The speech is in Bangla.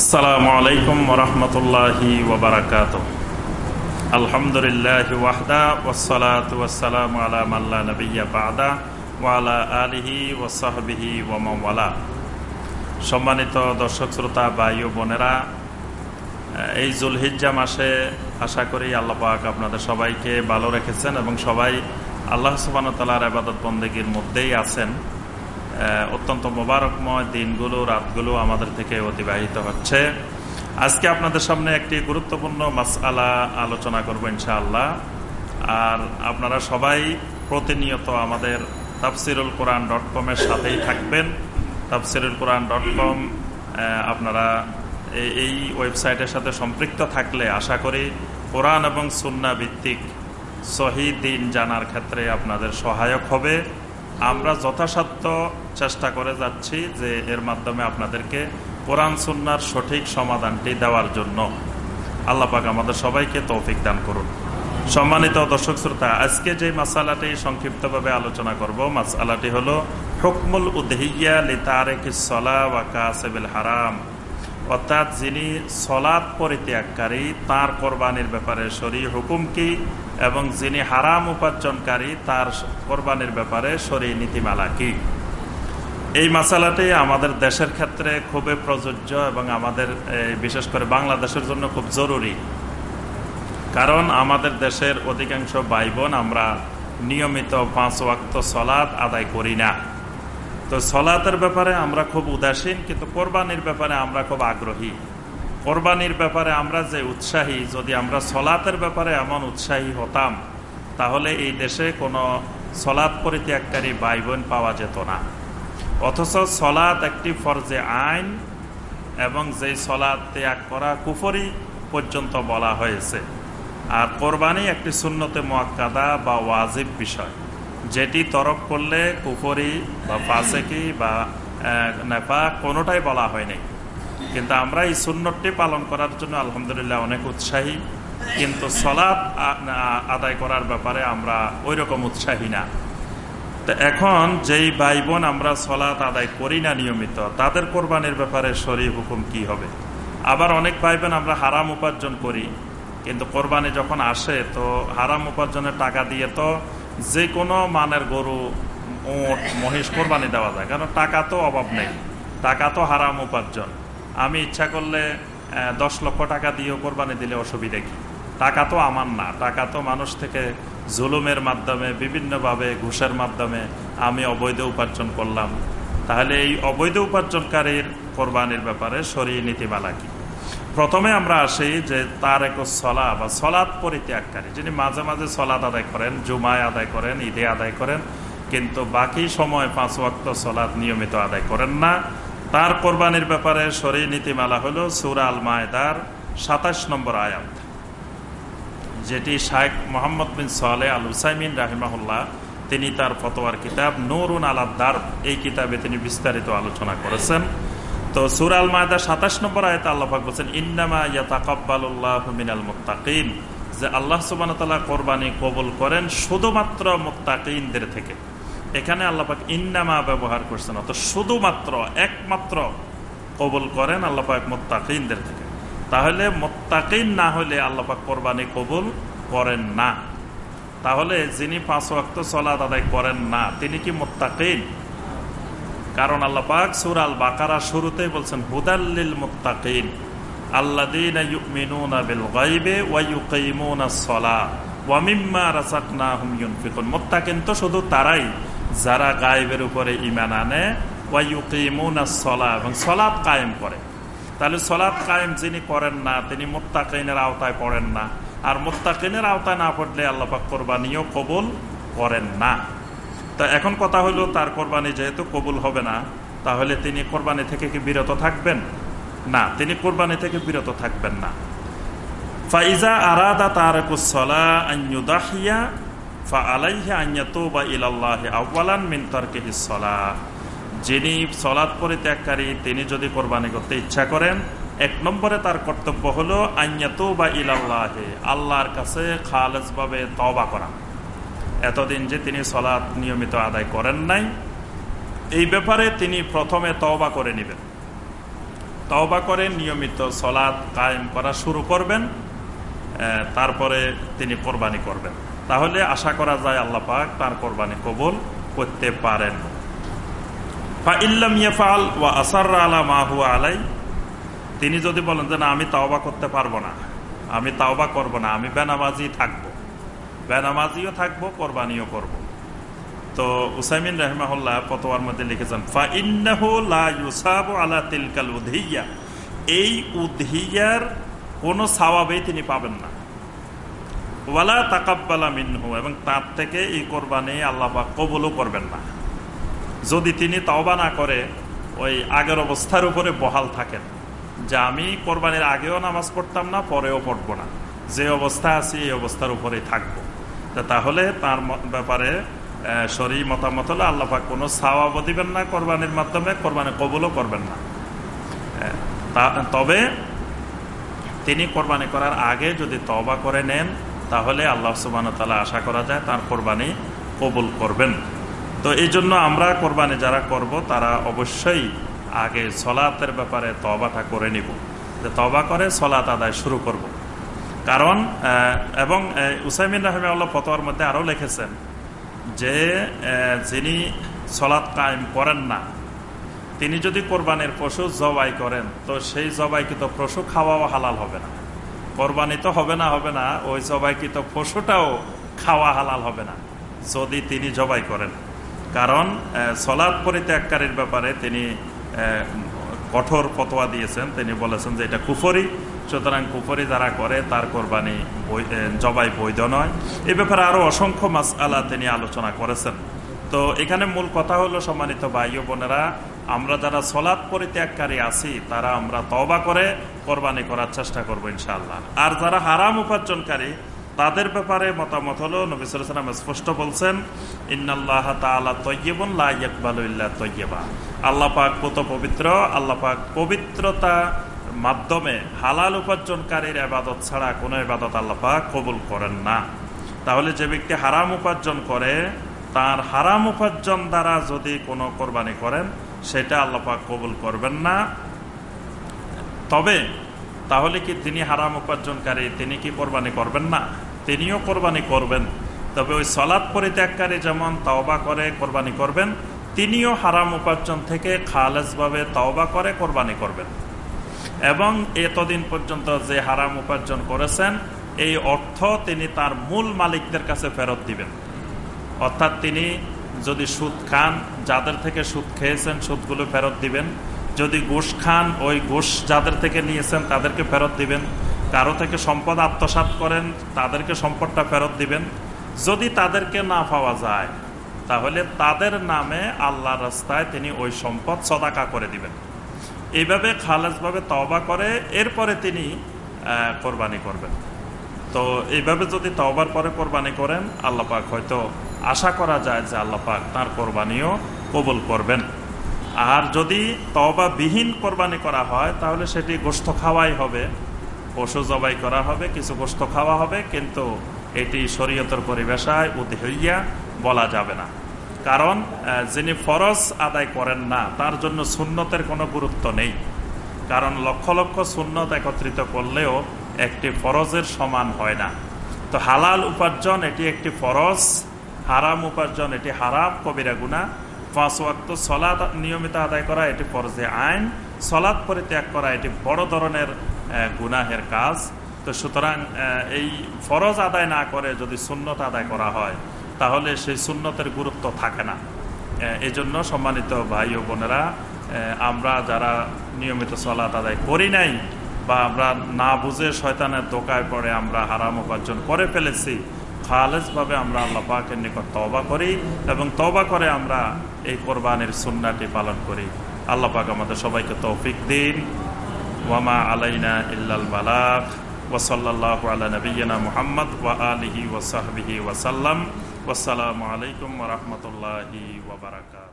আসসালামু আলাইকুম ওয়ালা আলিহি ওসাহবিহি ওয়ালা। সম্মানিত দর্শক, শ্রোতা, ভাই বোনেরা, এই জুলহিজ্জা মাসে আশা করি আল্লাহ পাক আপনাদের সবাইকে ভালো রেখেছেন এবং সবাই আল্লাহ সুবান তালার আবাদত বন্দেগীর মধ্যেই আছেন। অত্যন্ত মোবারকময় দিনগুলো, রাতগুলো আমাদের থেকে অতিবাহিত হচ্ছে। আজকে আপনাদের সামনে একটি গুরুত্বপূর্ণ মাসআলা আলোচনা করব ইনশাআল্লাহ। আর আপনারা সবাই প্রতিনিয়ত আমাদের তাফসিরুল কোরআন ডট কমের সাথেই থাকবেন। তাফসিরুল কোরআন ডট কম আপনারা এই ওয়েবসাইটের সাথে সম্পৃক্ত থাকলে আশা করি কোরআন এবং সুন্না ভিত্তিক সহি দিন জানার ক্ষেত্রে আপনাদের সহায়ক হবে। আমরা যথাসাধ্য চেষ্টা করে যাচ্ছি যে এর মাধ্যমে আপনাদেরকে কোরআন সুন্নার সঠিক সমাধানটি দেওয়ার জন্য। আল্লাপাক আমাদের সবাইকে তৌফিক দান করুন। সম্মানিত দর্শক শ্রোতা, আজকে যে মাসালাটি সংক্ষিপ্তভাবে আলোচনা করব, মাসালাটি হলো হুকমুল উদহিয়া লিতারেকিসলা ওয়া কাসেবিল হারাম। অর্থাৎ যিনি সলাদ পরিত্যাগকারী, তার কোরবানির ব্যাপারে শরী হুকুম কি? এবং যিনি হারাম উপার্জনকারী, তার কোরবানির ব্যাপারে শরী নীতিমালা কি? এই মশালাটি আমাদের দেশের ক্ষেত্রে খুবই প্রযোজ্য এবং আমাদের বিশেষ করে বাংলাদেশের জন্য খুব জরুরি। কারণ আমাদের দেশের অধিকাংশ ভাই বোন আমরা নিয়মিত পাঁচ ওয়াক্ত সলাদ আদায় করি না। তো সলাতের ব্যাপারে আমরা খুব উদাসীন, কিন্তু কোরবানির ব্যাপারে আমরা খুব আগ্রহী। কোরবানির ব্যাপারে আমরা যে উৎসাহী, যদি আমরা সলাতের ব্যাপারে এমন উৎসাহী হতাম, তাহলে এই দেশে কোনো সলাৎ পরিত্যাগকারী ভাই বোন পাওয়া যেত না। অথচ সলাৎ একটি ফরজে আইন এবং যেই সলাৎ ত্যাগ করা কুফরি পর্যন্ত বলা হয়েছে। আর কোরবানি একটি শূন্যতে মোয়াক্কাদা বা ওয়াজিব বিষয়, যেটি তরক করলে কুফরি বা ফাসেকি বা নেপা কোনোটাই বলা হয়নি। কিন্তু আমরা এই সুন্নতটি পালন করার জন্য আলহামদুলিল্লাহ অনেক উৎসাহী। কিন্তু সলাপ আদায় করার ব্যাপারে আমরা ওই রকম উৎসাহী না। তো এখন যেই ভাই বোন আমরা সলাৎ আদায় করি না নিয়মিত, তাদের কোরবানির ব্যাপারে শরী হুকুম কি হবে? আবার অনেক ভাই বোন আমরা হারাম উপার্জন করি, কিন্তু কোরবানি যখন আসে তো হারাম উপার্জনের টাকা দিয়ে তো যে কোনো মানের গরু ওট মহিষ কোরবানি দেওয়া যায়। কারণ টাকা তো অভাব নেই, টাকা তো হারাম উপার্জন। আমি ইচ্ছা করলে দশ লক্ষ টাকা দিয়েও কোরবানি দিলে অসুবিধা কি? টাকা তো আমার না। টাকা তো মানুষ থেকে জুলুমের মাধ্যমে, বিভিন্নভাবে ঘুষের মাধ্যমে আমি অবৈধ উপার্জন করলাম। তাহলে এই অবৈধ উপার্জনকারীর কোরবানির ব্যাপারে সরিয়ে নীতিমালা কি? প্রথমে আমরা আসি যে তার এক সলা বা সলাৎ পরিত্যাগকারী, যিনি মাঝে মাঝে সলাদ আদায় করেন, জুমায় আদায় করেন, ঈদে আদায় করেন, কিন্তু বাকি সময় পাঁচ ওয়াক্ত সলাদ নিয়মিত আদায় করেন না। তার কোরবানির ব্যাপারে শরী নীতিমালা হল সুরা আল মায়দার সাতাশ নম্বর আয়াত, যেটি শাইখ মোহাম্মদ বিন সালে আল হুসাইমিন রাহিমাহুল্লাহ, তিনি তার ফতোয়ার কিতাব নুরুন আলাদ্দার এই কিতাবে তিনি বিস্তারিত আলোচনা করেছেন। তো সুর আল মায়দা সাতাশ নম্বর আয়ত আল্লাহাক বলছেন, ইন্নামা ইয়াতাকাব্বালুল্লাহ মিনাল মুত্তাকিন যে আল্লাহ সুবান তাল্লাহ কোরবানি কবুল করেন শুধুমাত্র মুত্তাকিনদের থেকে। এখানে আল্লাপাক ইন্নামা ব্যবহার করছেন অত শুধুমাত্র, একমাত্র কবুল করেন আল্লাপাক মোত্তাকিনদের থেকে। তাহলে মোত্তাকিন না হলে আল্লাপাক কোরবানি কবুল করেন না। তাহলে যিনি পাঁচ ওয়াক্ত চলাদ আদায় করেন না, তিনি কি মোত্তাকিন? কারণ আল্লাপাক সুরাল বাকারা শুরুতেই বলছেন হুদাল্লিল মোত্তাকিন আল্লাদিন তো শুধু তারাই যারা গায়েবের উপরে ইমান আনে সলা এবং সলাপ কায়েম করে। তাহলে সলাপ কায়েম যিনি করেন না, তিনি মোত্তাকিনের আওতায় পড়েন না। আর মোত্তাকিনের আওতায় না পড়লে আল্লাপাক কোরবানিও কবুল করেন না। তা এখন কথা হলো, তার কোরবানি যেহেতু কবুল হবে না, তাহলে তিনি কোরবানি থেকে কি বিরত থাকবেন? না, তিনি কোরবানি থেকে বিরত থাকবেন না। ফাইজা আরাদা তারকুসলা আইয়ুদাহিয়া যিনি সলাদ পরিত্যাগকারী, তিনি যদি কোরবানি করতে ইচ্ছা করেন, এক নম্বরে তার কর্তব্য হলো আইয়াতু বা ইলাল্লাহে, আল্লাহর কাছে খালেজভাবে তবা করা। এতদিন যে তিনি সলাৎ নিয়মিত আদায় করেন নাই, এই ব্যাপারে তিনি প্রথমে তওবা করে নেবেন। তওবা করে নিয়মিত সলাদ কায়েম করা শুরু করবেন তারপরে তিনি কোরবানি করবেন। তাহলে আশা করা যায় আল্লাহ পাক তার কোরবানি কবুল করতে পারেন। আলাই। তিনি যদি বলেন যে না, আমি তাওবা করতে পারব না, আমি তাওবা করব না, আমি বেনামাজি থাকব, বেনামাজিও থাকব, কোরবানিও করব। তো উসাইমিন রহমাহুল্লাহ ফতোয়ার মধ্যে লিখেছেন, ফা আলা তিলকাল উধিয়া এই উধিয়ার কোনো সাওয়াবেই তিনি পাবেন না। ওয়ালা তাকাব্বালা মিনহু, এবং তার থেকে এই কোরবানি আল্লাহ কবলও করবেন না। যদি তিনি তাওবা না করে, ওই আগের অবস্থার উপরে বহাল থাকেন, যে আমি কোরবানির আগেও নামাজ পড়তাম না, পরেও পড়ব না। যে অবস্থা আছি, এই অবস্থার উপরেই থাকব। তাহলে তার ব্যাপারে শরী মতামত হলে আল্লাহাক কোনো সাওয়াবও দিবেন না কোরবানির মাধ্যমে, কোরবানি কবলও করবেন না। তবে তিনি কোরবানি করার আগে যদি তবা করে নেন তাহলে আল্লাহ সুবান তালা আশা করা যায় তার কোরবানি কবুল করবেন। তো এই জন্য আমরা কোরবানি যারা করব, তারা অবশ্যই আগে সলাতের ব্যাপারে তবাটা করে নিব। যে তবা করে সলাত আদায় শুরু করব। কারণ এবং উসাইমিন আল্লাহ ফতোয়ার মধ্যে আরও লিখেছেন যে যিনি সলাৎ কায়েম করেন না, তিনি যদি কোরবানির পশু জবাই করেন, তো সেই জবাইকৃত পশু খাওয়াও হালাল হবে না। কোরবানি তো হবে না হবে না, ওই জবাইকৃত পশুটাও খাওয়া হালাল হবে না, যদি তিনি জবাই করেন। কারণ সলাদ পরিত্যাগকারীর ব্যাপারে তিনি কঠোর ফতোয়া দিয়েছেন। তিনি বলেছেন যে এটা কুফরি, সুতরাং কুফরি যারা করে তার কোরবানি জবাই বৈধ নয়। এ ব্যাপারে আরও অসংখ্য মাস আলা তিনি আলোচনা করেছেন। তো এখানে মূল কথা হলো, সম্মানিত ভাই বোনেরা আমরা যারা সলাদ পরিত্যাগকারী আছি, তারা আমরা তবা করে কোরবানি করার চেষ্টা করব ইনশাল্লাহ আর যারা হারাম উপার্জনকারী, তাদের ব্যাপারে মতামত হলো নবিসাম স্পষ্ট বলছেন, ইন্নাল্লাহ তালা তৈয়বা আল্লাহ পাক পুত পবিত্র, আল্লাহ পাক পবিত্রতা মাধ্যমে হালাল উপার্জনকারীর আবাদত ছাড়া কোনো আবাদত আল্লাহ পাক কবুল করেন না। তাহলে যে ব্যক্তি হারাম উপার্জন করে, তার হারাম উপার্জন দ্বারা যদি কোনো কোরবানি করেন সেটা আল্লাপাক কবুল করবেন না। তবে তাহলে কি তিনি হারাম উপার্জনকারী? তিনি কি কোরবানি করবেন না? তিনিও কোরবানি করবেন। তবে ওই সলাদ পরিত্যাগকারী যেমন তাওবা করে, কোরবানি করবেন, তিনিও হারাম উপার্জন থেকে খালেজভাবে তাওবা করে, কোরবানি করবেন। এবং এতদিন পর্যন্ত যে হারাম উপার্জন করেছেন, এই অর্থ তিনি তার মূল মালিকদের কাছে ফেরত দিবেন। অর্থাৎ তিনি যদি সুদ খান, যাদের থেকে সুদ খেয়েছেন, সুদগুলো ফেরত দিবেন। যদি গোশ খান, ওই গোশ যাদের থেকে নিয়েছেন, তাদেরকে ফেরত দিবেন। কারও থেকে সম্পদ আত্মসাত করেন, তাদেরকে সম্পদটা ফেরত দিবেন। যদি তাদেরকে না পাওয়া যায়, তাহলে তাদের নামে আল্লাহ রাস্তায় তিনি ওই সম্পদ সদাকা করে দিবেন। এইভাবে খালেজভাবে তবা করে, এরপরে তিনি কোরবানি করবেন। তো এইভাবে যদি তবার পরে কোরবানি করেন আল্লাপাক হয়তো আশা করা যায় যে আল্লাপাক তার কোরবানিও কবুল করবেন। আর যদি তবা বিহীন কোরবানি করা হয়, তাহলে সেটি গোস্ত খাওয়াই হবে। পশু জবাই করা হবে, কিছু গোস্ত খাওয়া হবে, কিন্তু এটি শরীয়তের পরিবেশায় উদ্হইয়া বলা যাবে না। কারণ যিনি ফরজ আদায় করেন না, তার জন্য সুন্নতের কোনো গুরুত্ব নেই। কারণ, লক্ষ লক্ষ সুন্নত একত্রিত করলেও একটি ফরজের সমান হয় না। তো হালাল উপার্জন, এটি একটি ফরজ হারাম উপার্জন, এটি হারাম, কবিরা গুণা পাঁচ ওয়াক্ত সলাদ নিয়মিত আদায় করা, এটি ফরজে আইন। সলাদ পরিত্যাগ করা, এটি বড় ধরনের গুনাহের কাজ। তো সুতরাং এই ফরজ আদায় না করে যদি সুন্নত আদায় করা হয়, তাহলে সেই সুন্নতের গুরুত্ব থাকে না। এই জন্য সম্মানিত ভাই ও বোনেরা আমরা যারা নিয়মিত সলাত আদায় করি নাই বা আমরা না বুঝে শয়তানের দোকায় পড়ে আমরা হারাম উপার্জন করে ফেলেছি খালেজভাবে আমরা আল্লাহ পাকের নিকট তবা করি এবং তবা করে আমরা এই কোরবানির সুন্নাটি পালন করি। আল্লাহ পাক আমাদের সবাইকে তৌফিক দিন। ওয়ামা আলাইনা ইল্লাল বালাক ওসল্লাহ আলা নবীনা মোহাম্মদ ওয়া আলিহি ওসাহবিহি ওয়াসাল্লাম আসসালামু আলাইকুম রহমতুল্লাহি ওবরাকাত